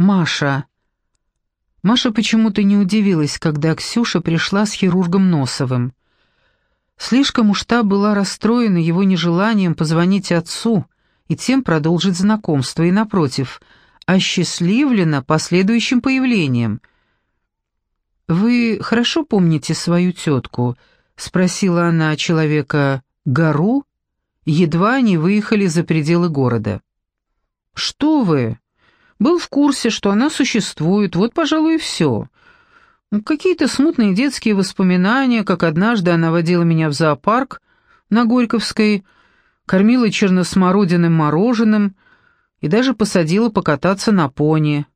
Маша. Маша почему-то не удивилась, когда Ксюша пришла с хирургом Носовым. Слишком уж та была расстроена его нежеланием позвонить отцу и тем продолжить знакомство, и, напротив, осчастливлена последующим появлением. «Вы хорошо помните свою тетку?» — спросила она человека «Гору?» Едва они выехали за пределы города. «Что вы?» Был в курсе, что она существует, вот, пожалуй, и все. Какие-то смутные детские воспоминания, как однажды она водила меня в зоопарк на Горьковской, кормила черносмородиным мороженым и даже посадила покататься на пони.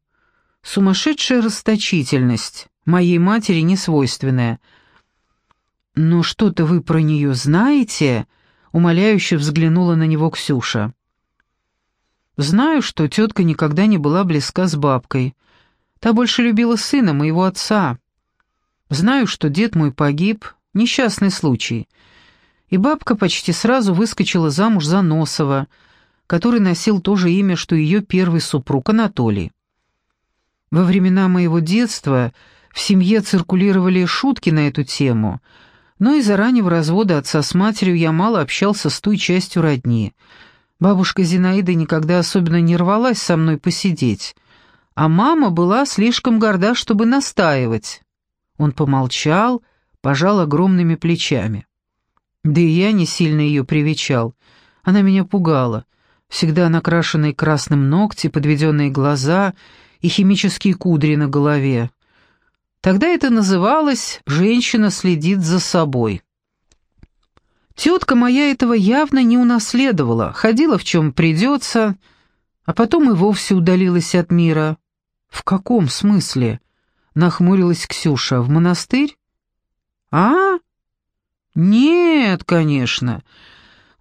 Сумасшедшая расточительность, моей матери не свойственная. «Но что-то вы про нее знаете?» — умоляюще взглянула на него Ксюша. Знаю, что тетка никогда не была близка с бабкой. Та больше любила сына, моего отца. Знаю, что дед мой погиб, несчастный случай. И бабка почти сразу выскочила замуж за Носова, который носил то же имя, что ее первый супруг Анатолий. Во времена моего детства в семье циркулировали шутки на эту тему, но из-за раннего развода отца с матерью я мало общался с той частью родни — Бабушка Зинаида никогда особенно не рвалась со мной посидеть, а мама была слишком горда, чтобы настаивать. Он помолчал, пожал огромными плечами. Да и я не сильно ее привечал. Она меня пугала. Всегда накрашенные красным ногти, подведенные глаза и химические кудри на голове. Тогда это называлось «женщина следит за собой». Тетка моя этого явно не унаследовала, ходила в чем придется, а потом и вовсе удалилась от мира. «В каком смысле?» — нахмурилась Ксюша. «В монастырь?» «А? Нет, конечно.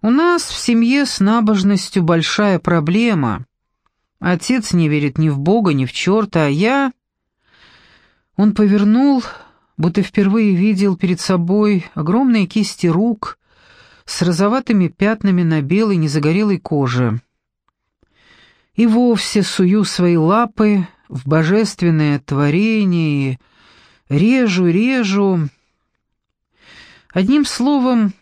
У нас в семье с набожностью большая проблема. Отец не верит ни в Бога, ни в черта, а я...» Он повернул, будто впервые видел перед собой огромные кисти рук — с розоватыми пятнами на белой незагорелой коже. И вовсе сую свои лапы в божественное творение режу, режу. Одним словом,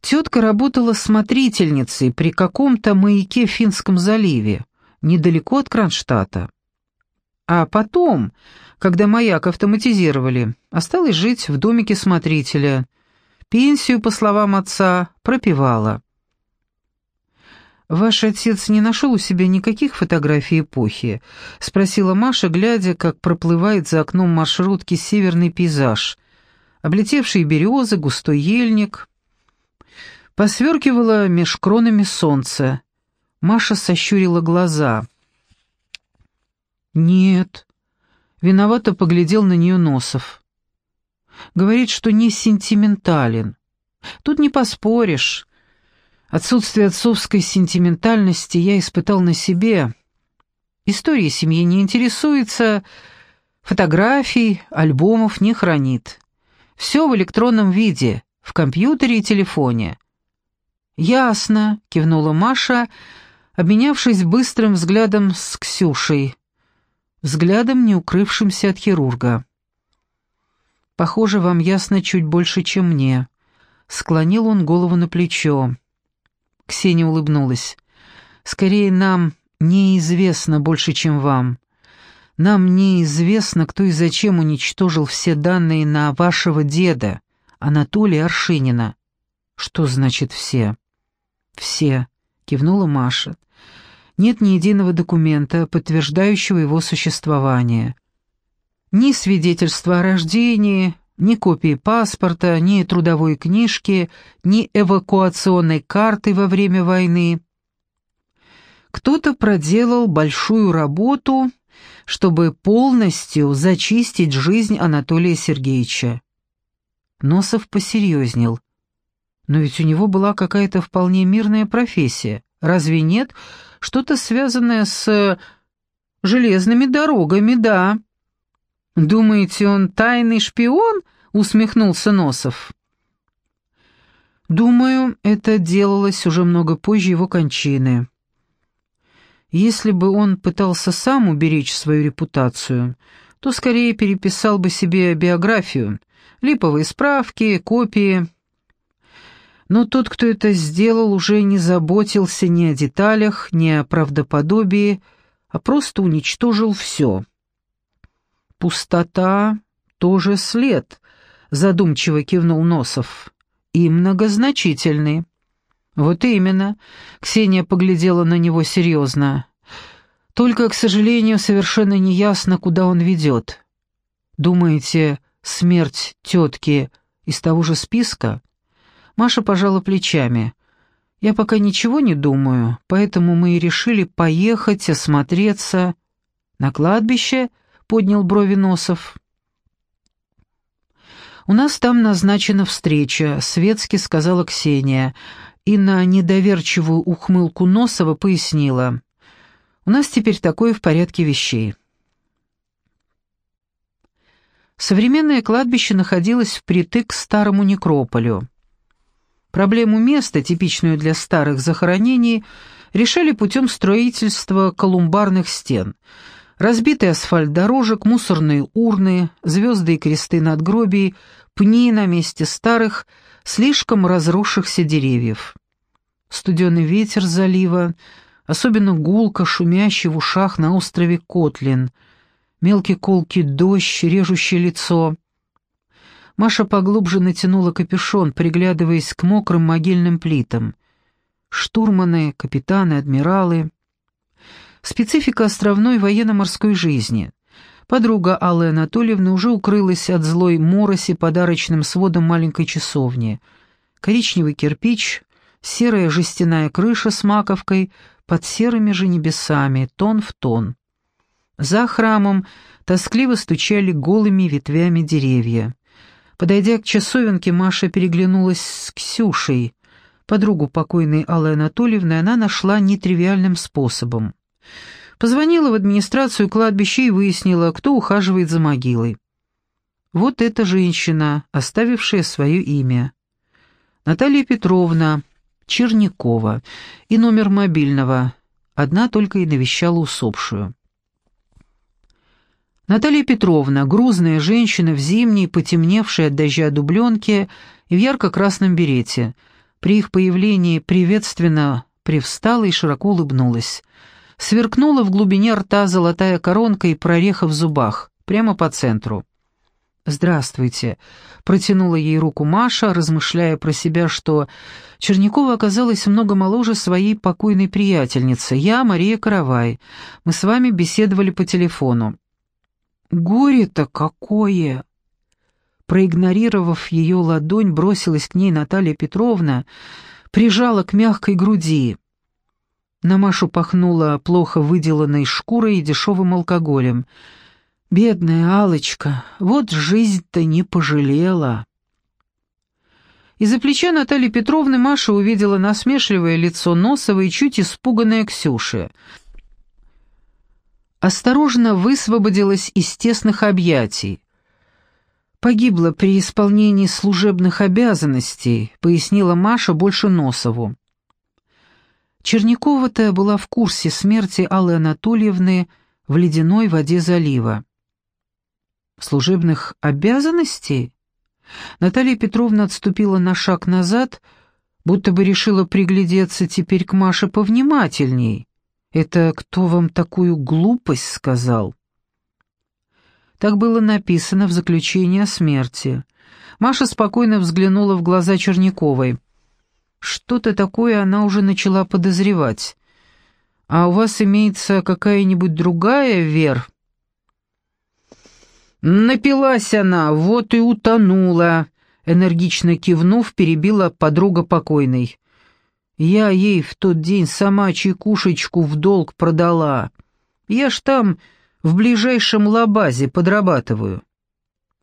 тетка работала смотрительницей при каком-то маяке в Финском заливе, недалеко от Кронштадта. А потом, когда маяк автоматизировали, осталась жить в домике смотрителя — Пенсию, по словам отца, пропивала. «Ваш отец не нашел у себя никаких фотографий эпохи?» — спросила Маша, глядя, как проплывает за окном маршрутки северный пейзаж. Облетевшие березы, густой ельник. Посверкивало меж кронами солнце. Маша сощурила глаза. «Нет». Виновато поглядел на нее Носов. Говорит, что не сентиментален. Тут не поспоришь. Отсутствие отцовской сентиментальности я испытал на себе. История семьи не интересуется, фотографий, альбомов не хранит. Все в электронном виде, в компьютере и телефоне. «Ясно», — кивнула Маша, обменявшись быстрым взглядом с Ксюшей, взглядом, не укрывшимся от хирурга. Похоже, вам ясно чуть больше, чем мне». Склонил он голову на плечо. Ксения улыбнулась. «Скорее, нам неизвестно больше, чем вам. Нам неизвестно, кто и зачем уничтожил все данные на вашего деда, Анатолия Аршинина». «Что значит «все»?» «Все», — кивнула Маша. «Нет ни единого документа, подтверждающего его существование. Ни свидетельства о рождении, ни копии паспорта, ни трудовой книжки, ни эвакуационной карты во время войны. Кто-то проделал большую работу, чтобы полностью зачистить жизнь Анатолия Сергеевича. Носов посерьезнел. Но ведь у него была какая-то вполне мирная профессия. Разве нет? Что-то связанное с железными дорогами, да. «Думаете, он тайный шпион?» — усмехнулся Носов. «Думаю, это делалось уже много позже его кончины. Если бы он пытался сам уберечь свою репутацию, то скорее переписал бы себе биографию, липовые справки, копии. Но тот, кто это сделал, уже не заботился ни о деталях, ни о правдоподобии, а просто уничтожил все. «Пустота — тоже след», — задумчиво кивнул Носов, — «и многозначительный». «Вот именно», — Ксения поглядела на него серьезно. «Только, к сожалению, совершенно неясно, куда он ведет. Думаете, смерть тетки из того же списка?» Маша пожала плечами. «Я пока ничего не думаю, поэтому мы и решили поехать, осмотреться». «На кладбище?» — поднял брови Носов. «У нас там назначена встреча», — светски сказала Ксения и на недоверчивую ухмылку Носова пояснила. «У нас теперь такое в порядке вещей». Современное кладбище находилось впритык к старому некрополю. Проблему места, типичную для старых захоронений, решали путем строительства колумбарных стен. Разбитый асфальт дорожек, мусорные урны, звезды и кресты надгробий, пни на месте старых – слишком разросшихся деревьев. Студеный ветер залива, особенно гулко шумящий в ушах на острове Котлин, мелкий колкий дождь, режущий лицо. Маша поглубже натянула капюшон, приглядываясь к мокрым могильным плитам. Штурманы, капитаны, адмиралы. Специфика островной военно-морской жизни — Подруга Аллы Анатольевны уже укрылась от злой мороси подарочным сводом маленькой часовни. Коричневый кирпич, серая жестяная крыша с маковкой, под серыми же небесами, тон в тон. За храмом тоскливо стучали голыми ветвями деревья. Подойдя к часовенке, Маша переглянулась с Ксюшей. Подругу покойной Аллы Анатольевны она нашла нетривиальным способом. Позвонила в администрацию кладбища и выяснила, кто ухаживает за могилой. Вот эта женщина, оставившая свое имя. Наталья Петровна Чернякова и номер мобильного. Одна только и навещала усопшую. Наталья Петровна, грузная женщина в зимней, потемневшей от дождя дубленке и в ярко-красном берете. При их появлении приветственно привстала и широко улыбнулась. Сверкнула в глубине рта золотая коронка и прореха в зубах, прямо по центру. «Здравствуйте», — протянула ей руку Маша, размышляя про себя, что Чернякова оказалась много моложе своей покойной приятельницы. «Я Мария Каравай. Мы с вами беседовали по телефону». «Горе-то какое!» Проигнорировав ее ладонь, бросилась к ней Наталья Петровна, прижала к мягкой груди. На Машу пахнуло плохо выделанной шкурой и дешевым алкоголем. Бедная алочка вот жизнь-то не пожалела. Из-за плеча Натальи Петровны Маша увидела насмешливое лицо Носова и чуть испуганное Ксюши. Осторожно высвободилась из тесных объятий. «Погибла при исполнении служебных обязанностей», — пояснила Маша больше Носову. Чернякова-то была в курсе смерти Аллы Анатольевны в ледяной воде залива. Служебных обязанностей? Наталья Петровна отступила на шаг назад, будто бы решила приглядеться теперь к Маше повнимательней. «Это кто вам такую глупость сказал?» Так было написано в заключении о смерти. Маша спокойно взглянула в глаза Черняковой. Что-то такое она уже начала подозревать. «А у вас имеется какая-нибудь другая, Вер?» «Напилась она, вот и утонула», — энергично кивнув, перебила подруга покойной. «Я ей в тот день сама чекушечку в долг продала. Я ж там в ближайшем лабазе подрабатываю».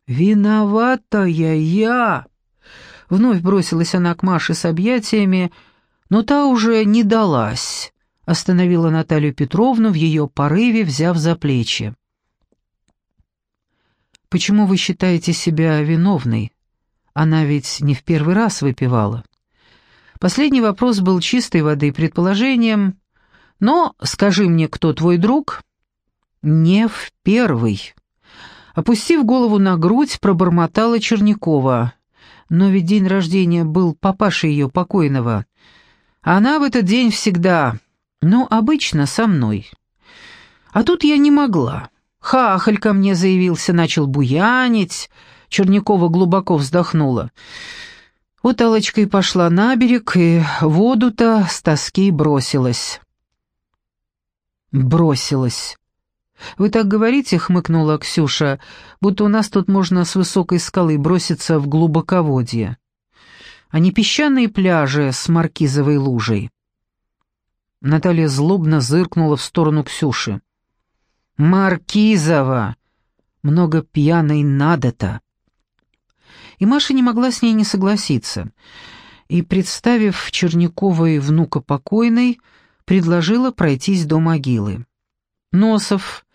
«Виноватая я!» Вновь бросилась она к Маше с объятиями, но та уже не далась, остановила Наталью Петровну в ее порыве, взяв за плечи. «Почему вы считаете себя виновной? Она ведь не в первый раз выпивала». Последний вопрос был чистой воды предположением, Но скажи мне, кто твой друг?» «Не в первый». Опустив голову на грудь, пробормотала Чернякова. Но ведь день рождения был папаши ее покойного. Она в этот день всегда, ну, обычно со мной. А тут я не могла. Хахаль ко мне заявился, начал буянить. Чернякова глубоко вздохнула. Вот Аллочка и пошла на берег, и воду-то с тоски бросилась. Бросилась. «Вы так говорите?» — хмыкнула Ксюша, «будто у нас тут можно с высокой скалы броситься в глубоководье, а не песчаные пляжи с маркизовой лужей». Наталья злобно зыркнула в сторону Ксюши. «Маркизова! Много пьяной надо-то!» И Маша не могла с ней не согласиться, и, представив Черняковой внука покойной, предложила пройтись до могилы. Носов,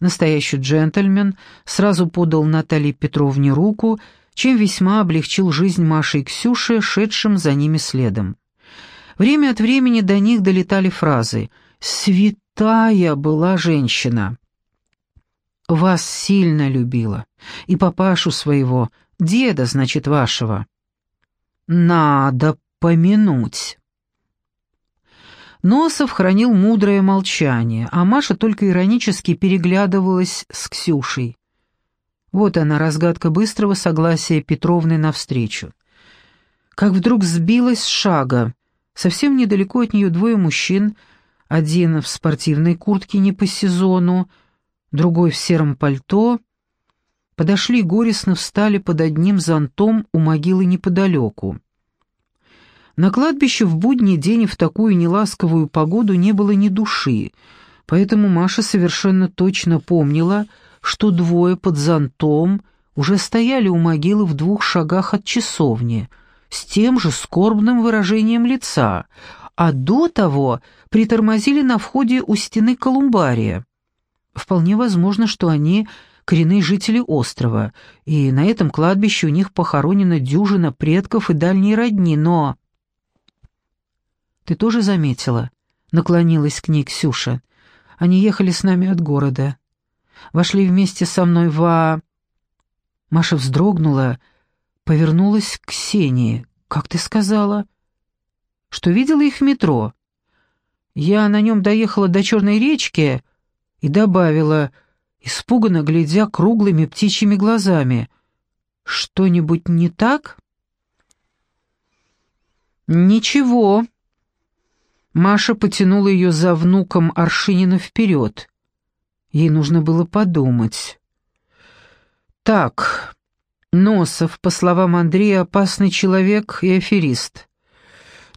настоящий джентльмен, сразу подал Наталье Петровне руку, чем весьма облегчил жизнь Маши и Ксюши, шедшим за ними следом. Время от времени до них долетали фразы «Святая была женщина». «Вас сильно любила, и папашу своего, деда, значит, вашего». «Надо помянуть». Носов хранил мудрое молчание, а Маша только иронически переглядывалась с Ксюшей. Вот она, разгадка быстрого согласия Петровны навстречу. Как вдруг сбилась с шага. Совсем недалеко от нее двое мужчин, один в спортивной куртке не по сезону, другой в сером пальто, подошли горестно встали под одним зонтом у могилы неподалеку. На кладбище в будний день в такую неласковую погоду не было ни души, поэтому Маша совершенно точно помнила, что двое под зонтом уже стояли у могилы в двух шагах от часовни, с тем же скорбным выражением лица, а до того притормозили на входе у стены колумбария. Вполне возможно, что они коренные жители острова, и на этом кладбище у них похоронена дюжина предков и дальней родни, но... Ты тоже заметила?» — наклонилась к ней Ксюша. «Они ехали с нами от города. Вошли вместе со мной в...» Маша вздрогнула, повернулась к Ксении. «Как ты сказала?» «Что видела их в метро?» «Я на нем доехала до Черной речки и добавила, испуганно глядя круглыми птичьими глазами. «Что-нибудь не так?» «Ничего», Маша потянула ее за внуком Аршинина вперед. Ей нужно было подумать. «Так, Носов, по словам Андрея, опасный человек и аферист.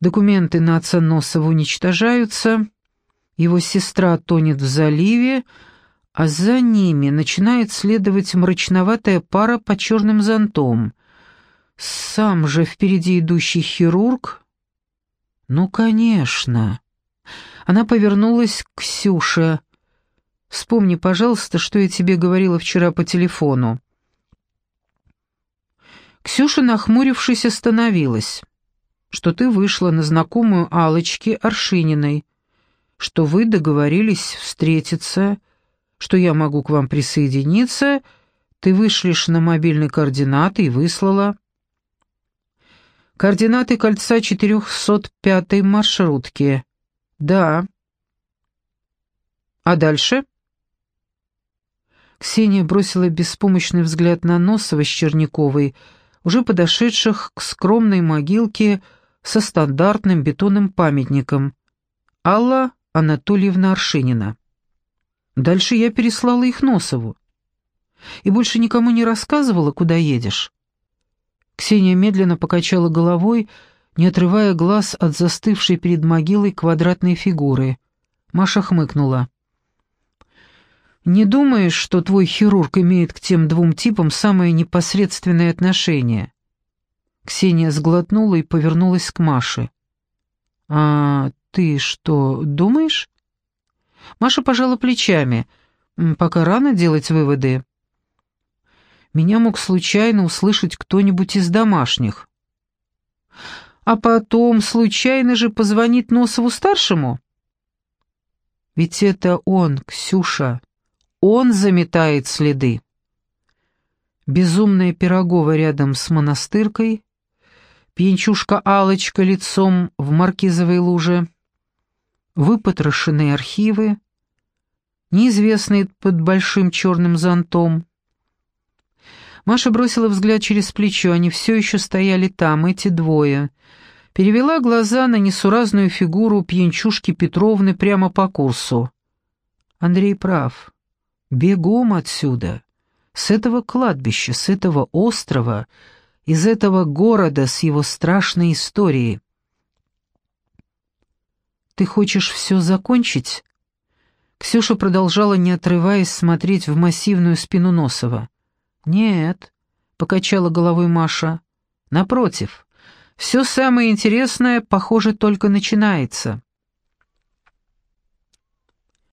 Документы на отца Носова уничтожаются, его сестра тонет в заливе, а за ними начинает следовать мрачноватая пара под черным зонтом. Сам же впереди идущий хирург «Ну, конечно». Она повернулась к Ксюше. «Вспомни, пожалуйста, что я тебе говорила вчера по телефону». Ксюша, нахмурившись, остановилась. «Что ты вышла на знакомую Алочки Аршининой, что вы договорились встретиться, что я могу к вам присоединиться, ты вышлешь на мобильный координаты и выслала». Координаты кольца 405-й маршрутки. Да. А дальше? Ксения бросила беспомощный взгляд на Носова с Черняковой, уже подошедших к скромной могилке со стандартным бетонным памятником. Алла Анатольевна Аршинина. Дальше я переслала их Носову. И больше никому не рассказывала, куда едешь. Ксения медленно покачала головой, не отрывая глаз от застывшей перед могилой квадратной фигуры. Маша хмыкнула. «Не думаешь, что твой хирург имеет к тем двум типам самое непосредственное отношение?» Ксения сглотнула и повернулась к Маше. «А ты что, думаешь?» Маша пожала плечами. «Пока рано делать выводы» меня мог случайно услышать кто-нибудь из домашних. А потом случайно же позвонит Носову-старшему? Ведь это он, Ксюша, он заметает следы. Безумная Пирогова рядом с монастыркой, пьянчушка алочка лицом в маркизовой луже, выпотрошенные архивы, неизвестные под большим черным зонтом. Маша бросила взгляд через плечо, они все еще стояли там, эти двое. Перевела глаза на несуразную фигуру пьянчушки Петровны прямо по курсу. Андрей прав. Бегом отсюда, с этого кладбища, с этого острова, из этого города с его страшной историей. «Ты хочешь все закончить?» Ксюша продолжала, не отрываясь, смотреть в массивную спину Носова. «Нет», — покачала головой Маша. «Напротив, все самое интересное, похоже, только начинается».